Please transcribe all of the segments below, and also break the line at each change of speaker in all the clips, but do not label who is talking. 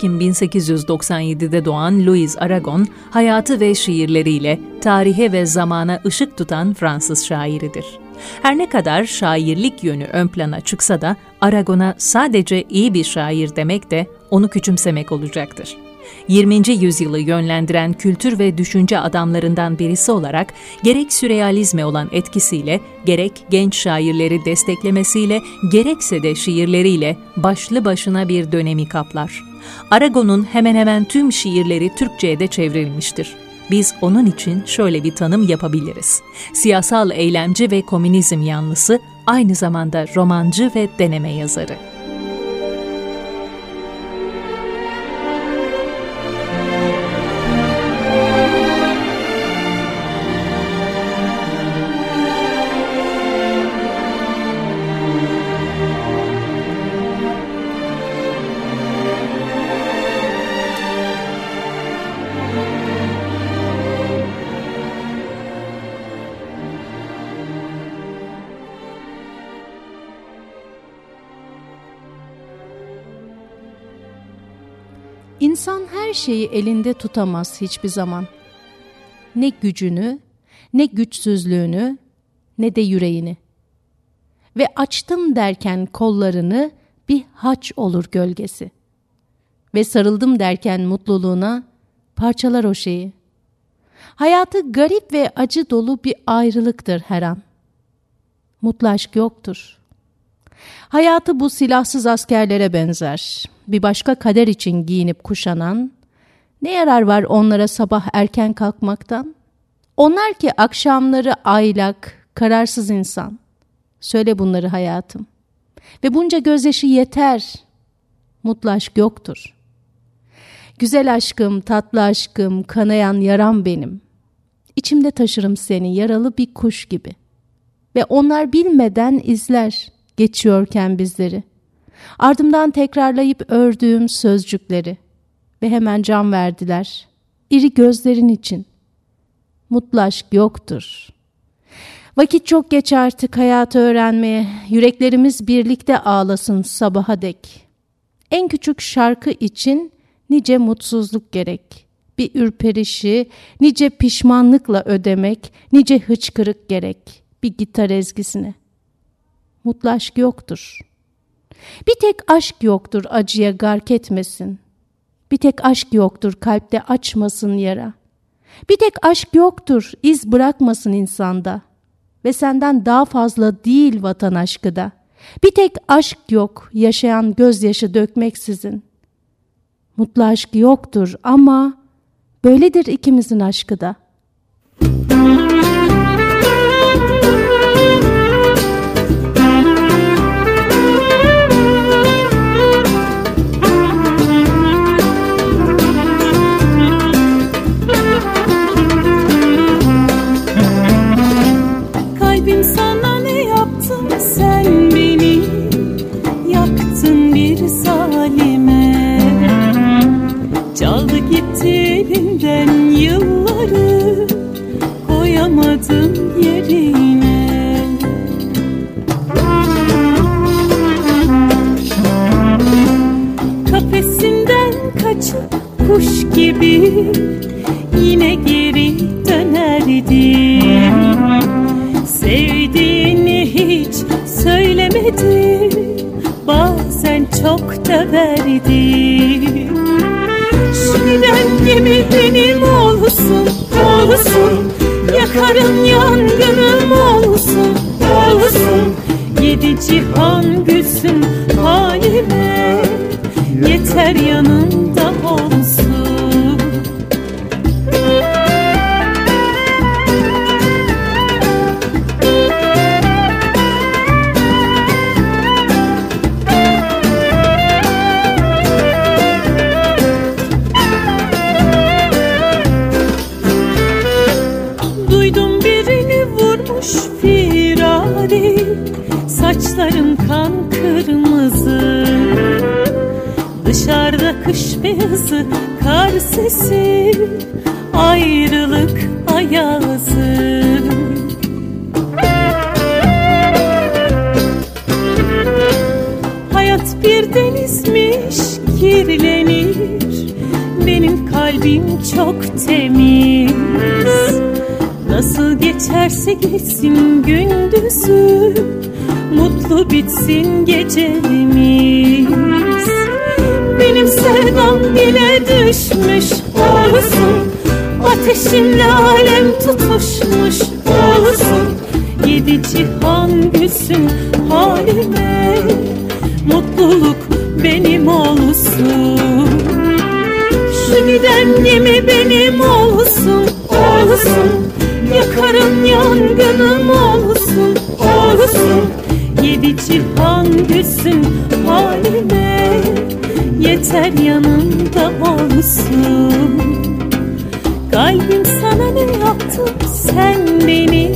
Ekim 1897'de doğan Louis Aragon, hayatı ve şiirleriyle tarihe ve zamana ışık tutan Fransız şairidir. Her ne kadar şairlik yönü ön plana çıksa da Aragon'a sadece iyi bir şair demek de onu küçümsemek olacaktır. 20. yüzyılı yönlendiren kültür ve düşünce adamlarından birisi olarak gerek sürrealizme olan etkisiyle, gerek genç şairleri desteklemesiyle, gerekse de şiirleriyle başlı başına bir dönemi kaplar. Aragon'un hemen hemen tüm şiirleri Türkçe'ye de çevrilmiştir. Biz onun için şöyle bir tanım yapabiliriz. Siyasal eylemci ve komünizm yanlısı, aynı zamanda romancı ve deneme yazarı.
İnsan her şeyi elinde tutamaz hiçbir zaman. Ne gücünü, ne güçsüzlüğünü, ne de yüreğini. Ve açtım derken kollarını bir haç olur gölgesi. Ve sarıldım derken mutluluğuna parçalar o şeyi. Hayatı garip ve acı dolu bir ayrılıktır her an. Mutlu aşk yoktur. Hayatı bu silahsız askerlere benzer bir başka kader için giyinip kuşanan, ne yarar var onlara sabah erken kalkmaktan? Onlar ki akşamları aylak, kararsız insan. Söyle bunları hayatım. Ve bunca gözyaşı yeter. Mutlu aşk yoktur. Güzel aşkım, tatlı aşkım, kanayan yaram benim. İçimde taşırım seni yaralı bir kuş gibi. Ve onlar bilmeden izler geçiyorken bizleri. Ardımdan tekrarlayıp ördüğüm sözcükleri ve hemen can verdiler. İri gözlerin için. Mutlu aşk yoktur. Vakit çok geç artık hayatı öğrenmeye. Yüreklerimiz birlikte ağlasın sabaha dek. En küçük şarkı için nice mutsuzluk gerek. Bir ürperişi, nice pişmanlıkla ödemek, nice hıçkırık gerek. Bir gitar ezgisine. Mutlu aşk yoktur.'' Bir tek aşk yoktur acıya gark etmesin. Bir tek aşk yoktur kalpte açmasın yara. Bir tek aşk yoktur iz bırakmasın insanda. Ve senden daha fazla değil vatan aşkı da. Bir tek aşk yok yaşayan gözyaşı dökmeksizin. Mutlu aşk yoktur ama böyledir ikimizin aşkı da.''
Bitsin gecemiz. Benim sevdam dile düşmüş olsun. Ateşimle alem tutuşmuş olsun. Yedi cihan gülsün halime. Mutluluk benim olsun. Şu giden gemi benim olsun Olsun. Yakarım yangınım Olsun Yedi cihan gülsün halime Yeter yanımda olsun. Kalbim sana ne yaptı? Sen beni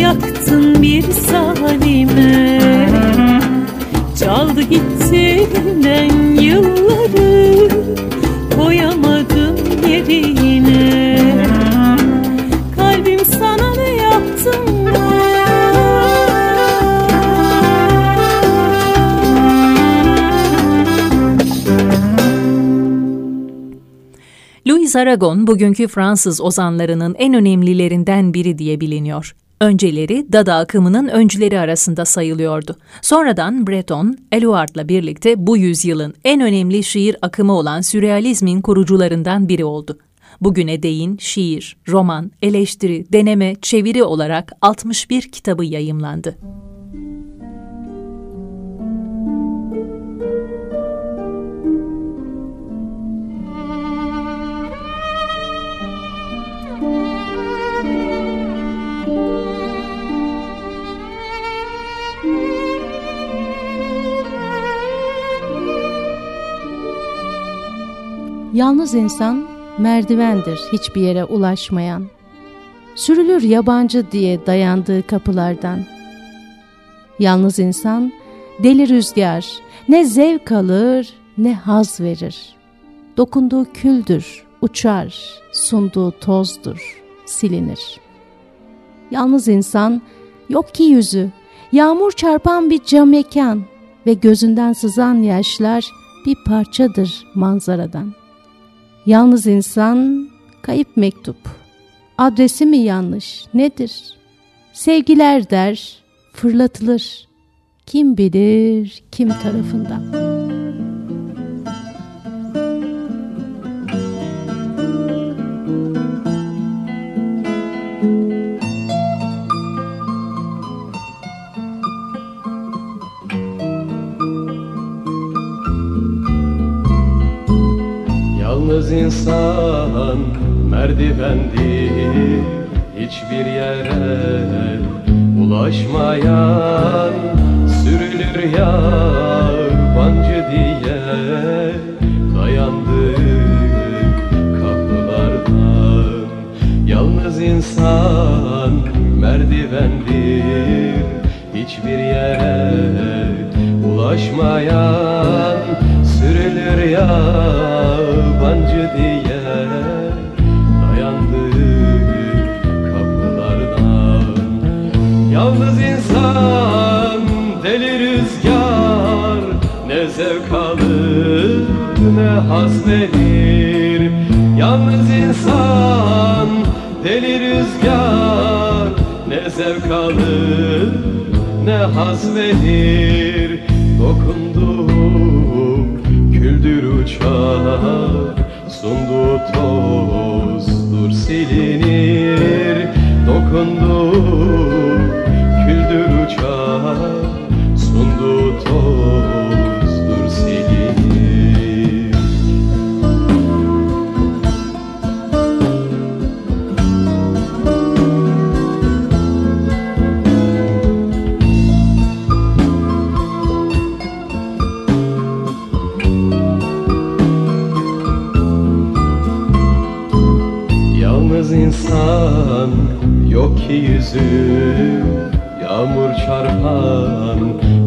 Yaktın bir zalime. Çaldı gitti benden yılları Koyamadım yerine
Louis Aragon bugünkü Fransız ozanlarının en önemlilerinden biri diye biliniyor. Önceleri Dada akımının öncüleri arasında sayılıyordu. Sonradan Breton, Eluard'la birlikte bu yüzyılın en önemli şiir akımı olan sürrealizmin kurucularından biri oldu. Bugüne değin şiir, roman, eleştiri, deneme, çeviri olarak 61 kitabı yayımlandı.
Yalnız insan merdivendir hiçbir yere ulaşmayan. Sürülür yabancı diye dayandığı kapılardan. Yalnız insan deli rüzgar ne zevk alır ne haz verir. Dokunduğu küldür, uçar, sunduğu tozdur, silinir. Yalnız insan yok ki yüzü, yağmur çarpan bir cam mekan ve gözünden sızan yaşlar bir parçadır manzaradan. Yalnız insan kayıp mektup. Adresi mi yanlış nedir? Sevgiler der fırlatılır. Kim bilir kim tarafından.
Merdivendir Hiçbir yere ulaşmayan Sürülür yabancı diye Dayandık kapılardan. Yalnız insan merdivendir Hiçbir yere ulaşmayan Sürülür yabancı diye Yalnız insan deli rüzgar. Ne zevk alır ne haz verir Yalnız insan deli rüzgar. Ne zevk alır ne haz verir Dokunduğum küldür uçar Sunduğu tozdur silinir. Dokunduğum küldür uçar Sunduğu tozdur silinir Yalnız insan yok ki yüzü Yağmur çarpan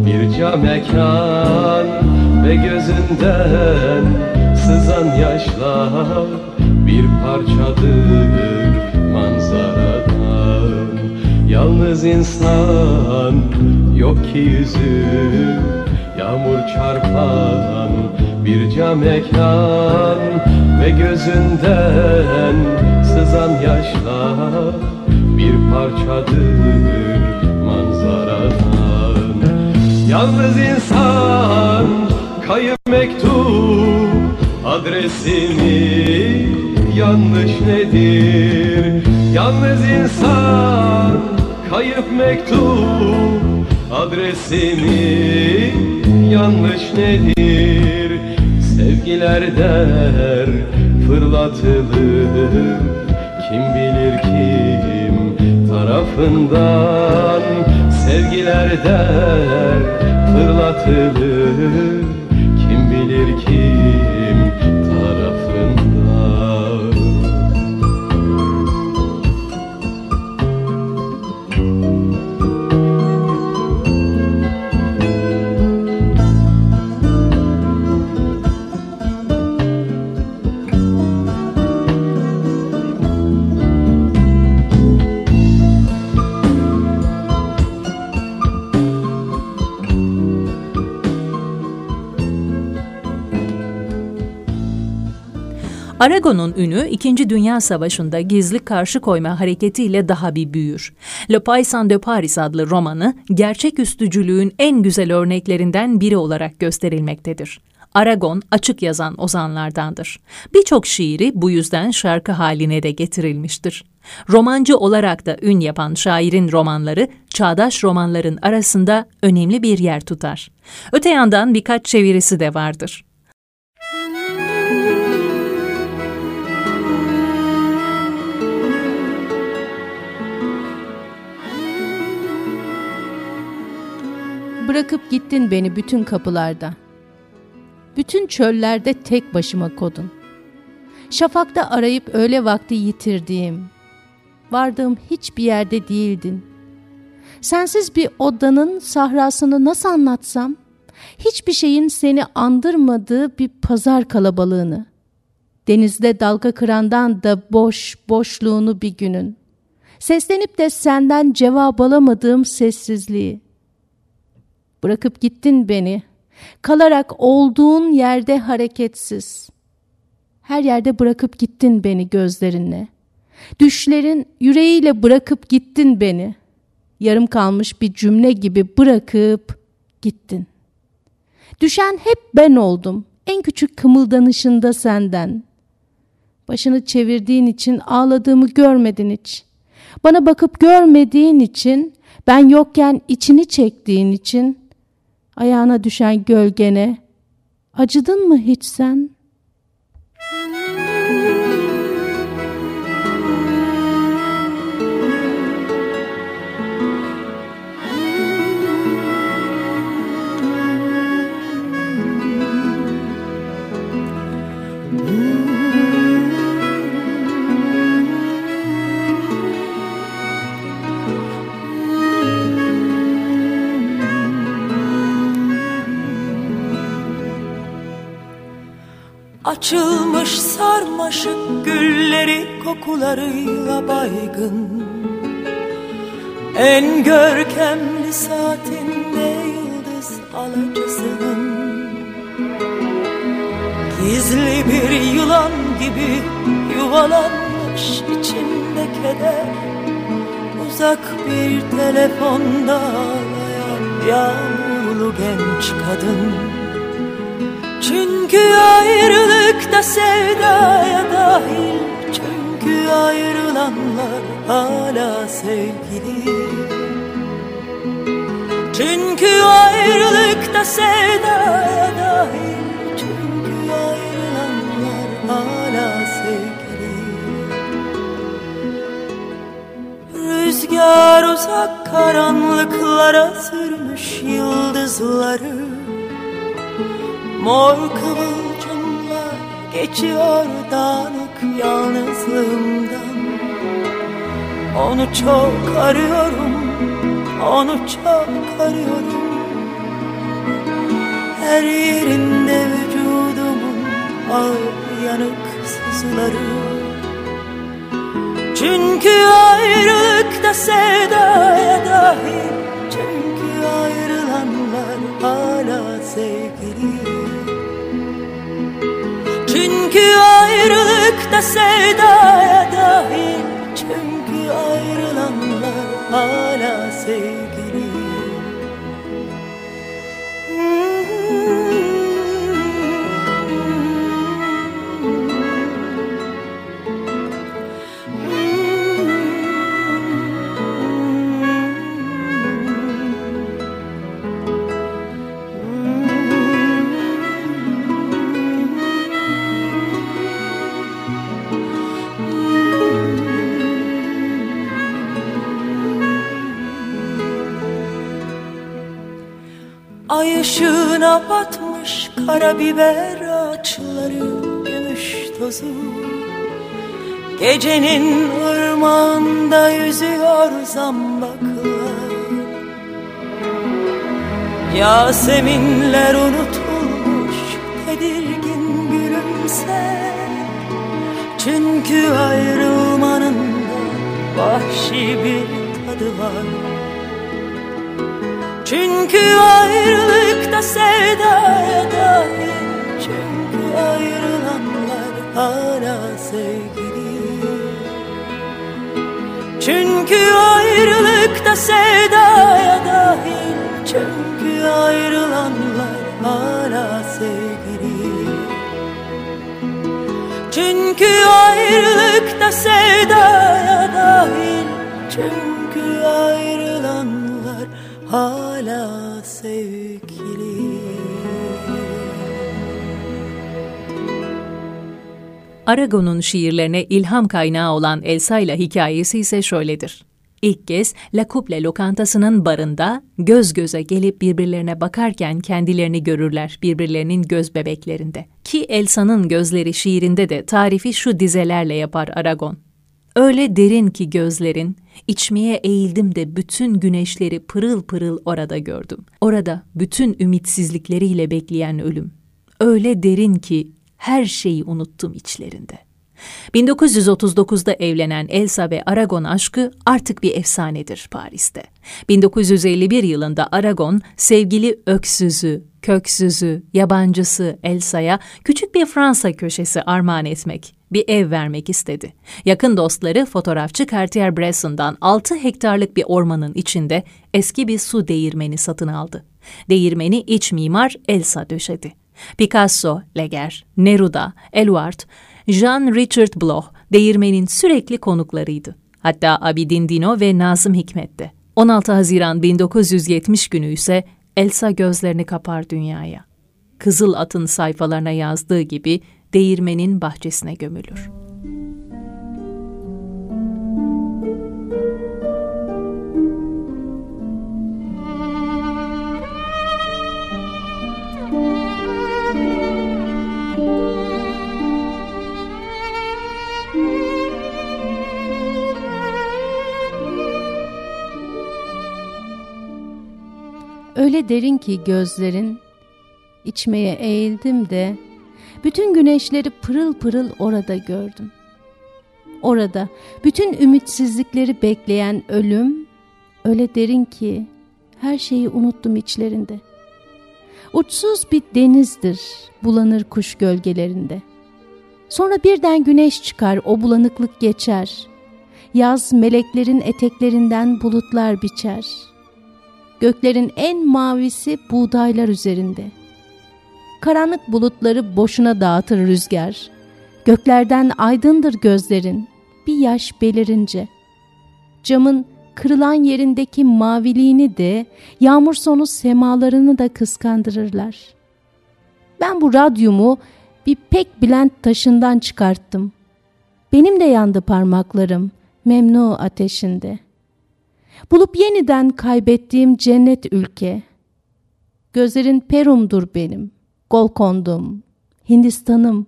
bir cam mekan Ve gözünden sızan yaşlar Bir parçadır manzaradan. Yalnız insan yok ki yüzü Yağmur çarpan bir cam mekan Ve gözünden sızan yaşlar Bir parçadır Yalnız insan kayıp mektup Adresini yanlış nedir? Yalnız insan kayıp mektup Adresini yanlış nedir? Sevgiler der fırlatılır. Kim bilir kim tarafından Sevgiler der fırlatılır. Kim bilir kim
Aragon'un ünü İkinci Dünya Savaşı'nda gizli karşı koyma hareketiyle daha bir büyür. Le Paysan de Paris adlı romanı gerçek üstücülüğün en güzel örneklerinden biri olarak gösterilmektedir. Aragon açık yazan ozanlardandır. Birçok şiiri bu yüzden şarkı haline de getirilmiştir. Romancı olarak da ün yapan şairin romanları çağdaş romanların arasında önemli bir yer tutar. Öte yandan birkaç çevirisi de vardır.
Bırakıp gittin beni bütün kapılarda. Bütün çöllerde tek başıma kodun. Şafakta arayıp öyle vakti yitirdiğim, vardığım hiçbir yerde değildin. Sensiz bir odanın sahrasını nasıl anlatsam? Hiçbir şeyin seni andırmadığı bir pazar kalabalığını. Denizde dalga kırandan da boş boşluğunu bir günün. Seslenip de senden cevap alamadığım sessizliği. Bırakıp gittin beni. Kalarak olduğun yerde hareketsiz. Her yerde bırakıp gittin beni gözlerinle. Düşlerin yüreğiyle bırakıp gittin beni. Yarım kalmış bir cümle gibi bırakıp gittin. Düşen hep ben oldum. En küçük kımıldanışında senden. Başını çevirdiğin için ağladığımı görmedin hiç. Bana bakıp görmediğin için, ben yokken içini çektiğin için, ayağına düşen gölgene, acıdın mı hiç sen?
Açılmış sarmaşık gülleri kokularıyla baygın. En görkemli saatinde yıldız alacısının Gizli bir yılan gibi yuvalanmış içinde keder. Uzak bir telefonda ağlayan yağmurlu genç kadın çünkü ayrılıkta sevdaya dahil. Çünkü ayrılanlar hala sevgili. Çünkü ayrılıkta sevdaya dahil. Çünkü ayrılanlar hala sevgili. Rüzgar uzak karanlıklara sürmüş yıldızları Mor kıvılcımlar geçiyor dağınık yalnızlığımdan. Onu çok arıyorum, onu çok arıyorum. Her yerinde vücudumun ağır yanık sızıları. Çünkü ayrılıkta sevdaya dahil Çünkü ayrılanlar hala Çünkü ayrılıkta sevdaya dahil Ay ışığına batmış karabiber ağaçları gümüş tozu. Gecenin ırmağında yüzüyor zambaklar. Yaseminler unutulmuş tedirgin gülümse Çünkü ayrılmanın da vahşi bir tadı var çünkü ayrılıkta sevdaya dahil Çünkü ayrılanlar hala sevgili. Çünkü ayrılıkta sevdaya dahil Çünkü ayrılanlar hala sevgili. Çünkü ayrılıkta sevdaya dahil Çünkü ayrılanlar hala sevgili
Aragon'un şiirlerine ilham kaynağı olan Elsa ile hikayesi ise şöyledir. İlk kez La Couple lokantasının barında göz göze gelip birbirlerine bakarken kendilerini görürler birbirlerinin göz bebeklerinde. Ki Elsa'nın gözleri şiirinde de tarifi şu dizelerle yapar Aragon. Öyle derin ki gözlerin, içmeye eğildim de bütün güneşleri pırıl pırıl orada gördüm. Orada bütün ümitsizlikleriyle bekleyen ölüm. Öyle derin ki her şeyi unuttum içlerinde. 1939'da evlenen Elsa ve Aragon aşkı artık bir efsanedir Paris'te. 1951 yılında Aragon sevgili öksüzü, köksüzü, yabancısı Elsa'ya küçük bir Fransa köşesi armağan etmek, bir ev vermek istedi. Yakın dostları fotoğrafçı Cartier-Bresson'dan 6 hektarlık bir ormanın içinde eski bir su değirmeni satın aldı. Değirmeni iç mimar Elsa döşedi. Picasso, Leger, Neruda, Eluard, Jean Richard Bloch değirmenin sürekli konuklarıydı. Hatta Abidin Dino ve Nazım Hikmet de. 16 Haziran 1970 günü ise Elsa gözlerini kapar dünyaya. Kızıl At'ın sayfalarına yazdığı gibi değirmenin bahçesine gömülür.
Öyle derin ki gözlerin, içmeye eğildim de bütün güneşleri pırıl pırıl orada gördüm. Orada bütün ümitsizlikleri bekleyen ölüm öyle derin ki her şeyi unuttum içlerinde. Uçsuz bir denizdir bulanır kuş gölgelerinde. Sonra birden güneş çıkar o bulanıklık geçer. Yaz meleklerin eteklerinden bulutlar biçer. Göklerin en mavisi buğdaylar üzerinde.'' Karanlık bulutları boşuna dağıtır rüzgar. Göklerden aydındır gözlerin, bir yaş belirince. Camın kırılan yerindeki maviliğini de, yağmur sonu semalarını da kıskandırırlar. Ben bu radyumu bir pek bilent taşından çıkarttım. Benim de yandı parmaklarım, memnu ateşinde. Bulup yeniden kaybettiğim cennet ülke. Gözlerin Perum'dur benim. Golkondum, Hindistan'ım.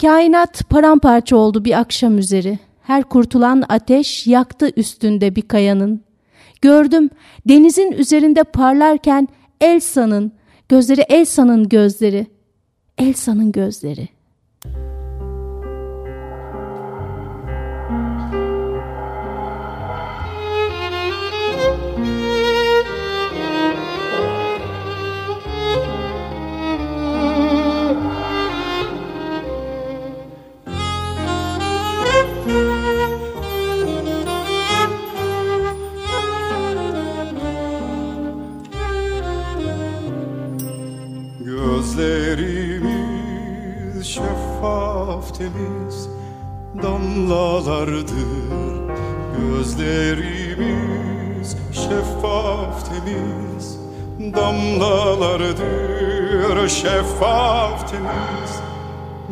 Kainat paramparça oldu bir akşam üzeri. Her kurtulan ateş yaktı üstünde bir kayanın. Gördüm denizin üzerinde parlarken Elsa'nın gözleri Elsa'nın gözleri. Elsa'nın gözleri.
Damlalardır. Gözlerimiz şeffaf temiz. Damlalardır Şeffaf temiz.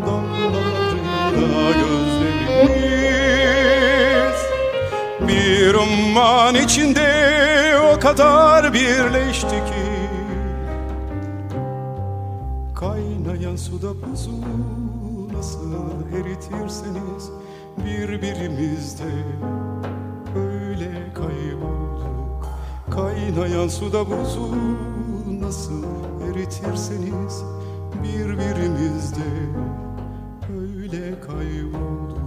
Damlalarında gözlerimiz Bir umman içinde o kadar birleşti ki Kaynayan suda buzu nasıl eritirseniz Birbirimizde öyle kaybolduk. Kaynayan suda buzu nasıl eritirseniz Birbirimizde öyle kaybolduk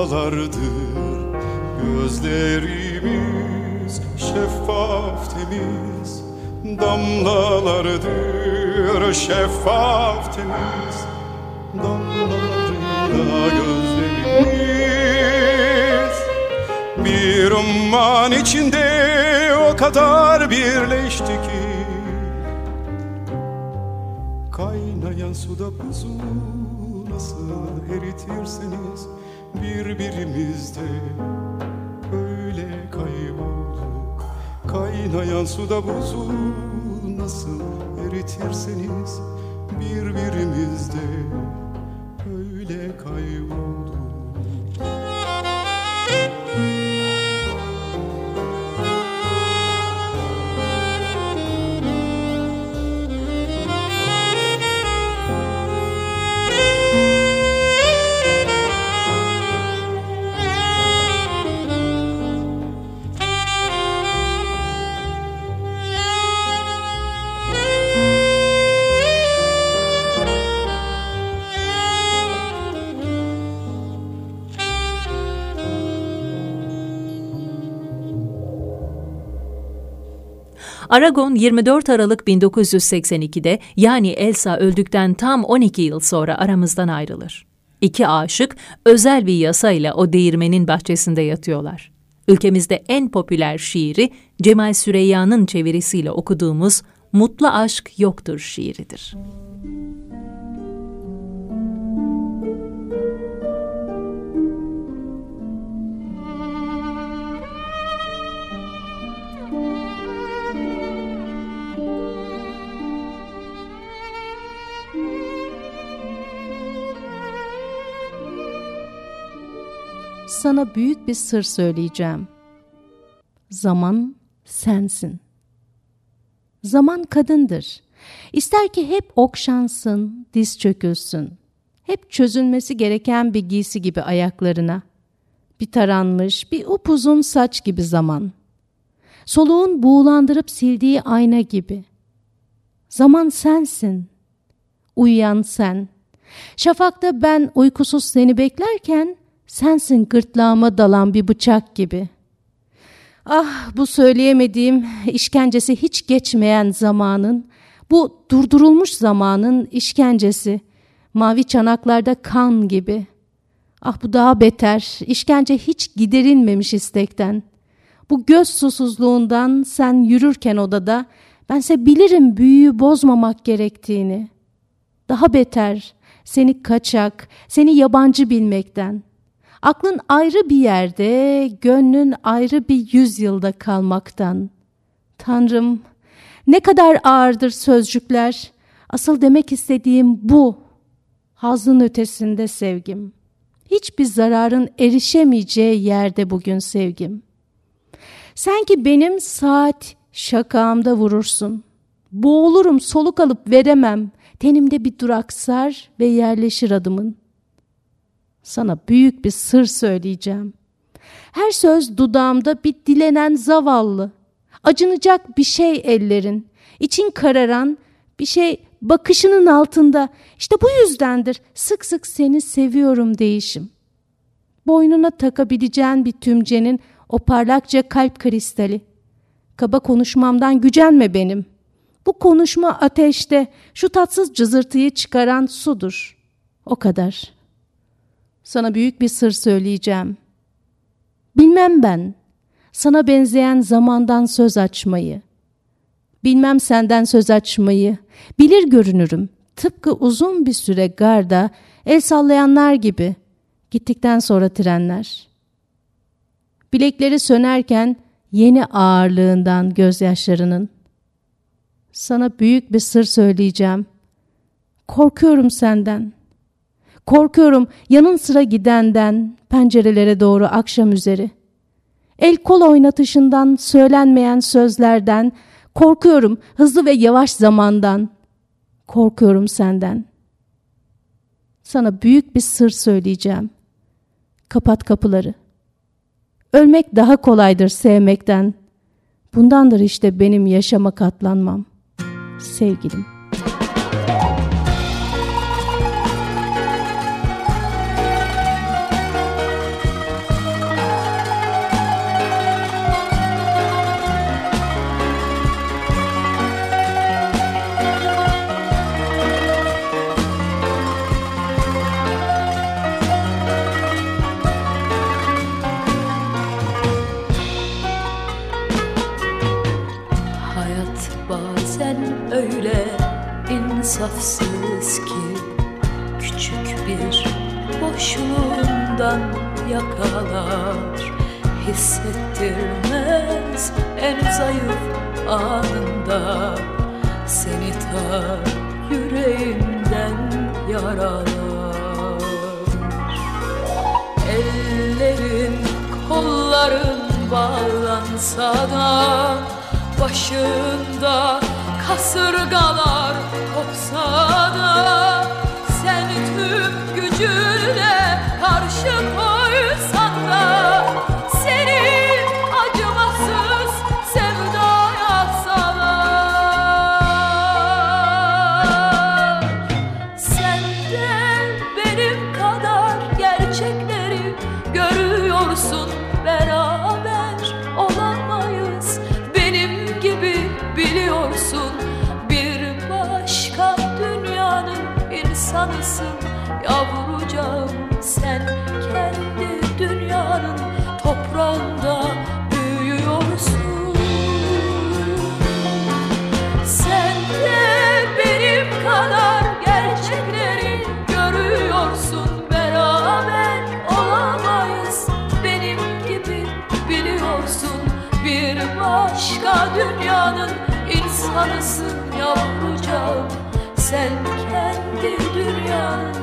damlalardır Gözlerimiz şeffaf temiz. Damlalardır Şeffaf temiz. Damlalarında gözlerimiz. Bir umman içinde o kadar birleşti ki. Kaynayan suda buzu nasıl eritirseniz Birbirimizde. Öyle kaybolduk. Kaynayan suda buzu nasıl eritirseniz Birbirimizde. Öyle kaybolduk
Aragon 24 Aralık 1982'de yani Elsa öldükten tam 12 yıl sonra aramızdan ayrılır. İki aşık özel bir yasayla o değirmenin bahçesinde yatıyorlar. Ülkemizde en popüler şiiri Cemal Süreyya'nın çevirisiyle okuduğumuz Mutlu Aşk Yoktur şiiridir.
Sana büyük bir sır söyleyeceğim. Zaman sensin. Zaman kadındır. İster ki hep okşansın, diz çökülsün. Hep çözülmesi gereken bir giysi gibi ayaklarına. Bir taranmış, bir upuzun saç gibi zaman. Soluğun buğulandırıp sildiği ayna gibi. Zaman sensin. uyuyan sen. Şafakta ben uykusuz seni beklerken sensin gırtlağıma dalan bir bıçak gibi. Ah bu söyleyemediğim işkencesi hiç geçmeyen zamanın, bu durdurulmuş zamanın işkencesi, mavi çanaklarda kan gibi. Ah bu daha beter, işkence hiç giderilmemiş istekten. Bu göz susuzluğundan sen yürürken odada, bense bilirim büyüyü bozmamak gerektiğini. Daha beter, seni kaçak, seni yabancı bilmekten. Aklın ayrı bir yerde, gönlün ayrı bir yüzyılda kalmaktan. Tanrım, ne kadar ağırdır sözcükler. Asıl demek istediğim bu. Hazın ötesinde sevgim. Hiçbir zararın erişemeyeceği yerde bugün sevgim. Sen ki benim saat şakağımda vurursun. Boğulurum soluk alıp veremem. Tenimde bir duraksar ve yerleşir adımın. Sana büyük bir sır söyleyeceğim. Her söz dudağımda bir dilenen zavallı. Acınacak bir şey ellerin. için kararan bir şey bakışının altında. İşte bu yüzdendir sık sık seni seviyorum değişim. Boynuna takabileceğin bir tümcenin o parlakça kalp kristali. Kaba konuşmamdan gücenme benim. Bu konuşma ateşte şu tatsız cızırtıyı çıkaran sudur. O kadar. Sana büyük bir sır söyleyeceğim. Bilmem ben sana benzeyen zamandan söz açmayı. Bilmem senden söz açmayı. Bilir görünürüm. Tıpkı uzun bir süre garda el sallayanlar gibi. Gittikten sonra trenler. Bilekleri sönerken yeni ağırlığından gözyaşlarının. Sana büyük bir sır söyleyeceğim. Korkuyorum senden. Korkuyorum yanın sıra gidenden, pencerelere doğru akşam üzeri. El kol oynatışından, söylenmeyen sözlerden, korkuyorum hızlı ve yavaş zamandan. Korkuyorum senden. Sana büyük bir sır söyleyeceğim. Kapat kapıları. Ölmek daha kolaydır sevmekten. Bundandır işte benim yaşama katlanmam. Sevgilim.
İnsafsız ki Küçük bir boşluğundan yakalar. Hissettirmez en zayıf anında Seni ta yüreğinden yaralar. Ellerin kolların bağlansa da Başında kasırgalar kopsa da Sen tüm gücüne karşı koysan sen kendi dünyanın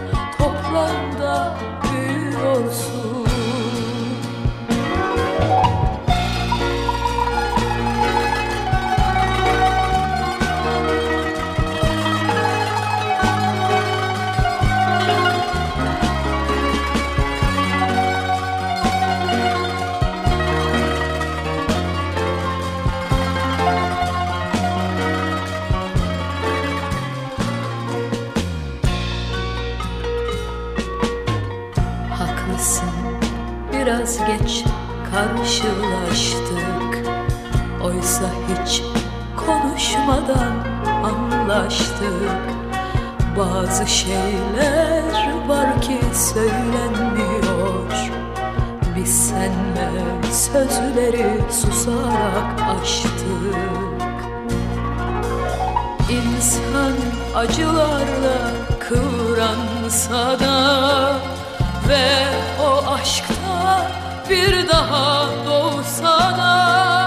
karşılaştık Oysa hiç konuşmadan anlaştık. Bazı şeyler var ki söylenmiyor. Biz senle sözleri susarak aştık İnsan acılarla kıvransa da Ve o aşkta bir daha doğsa da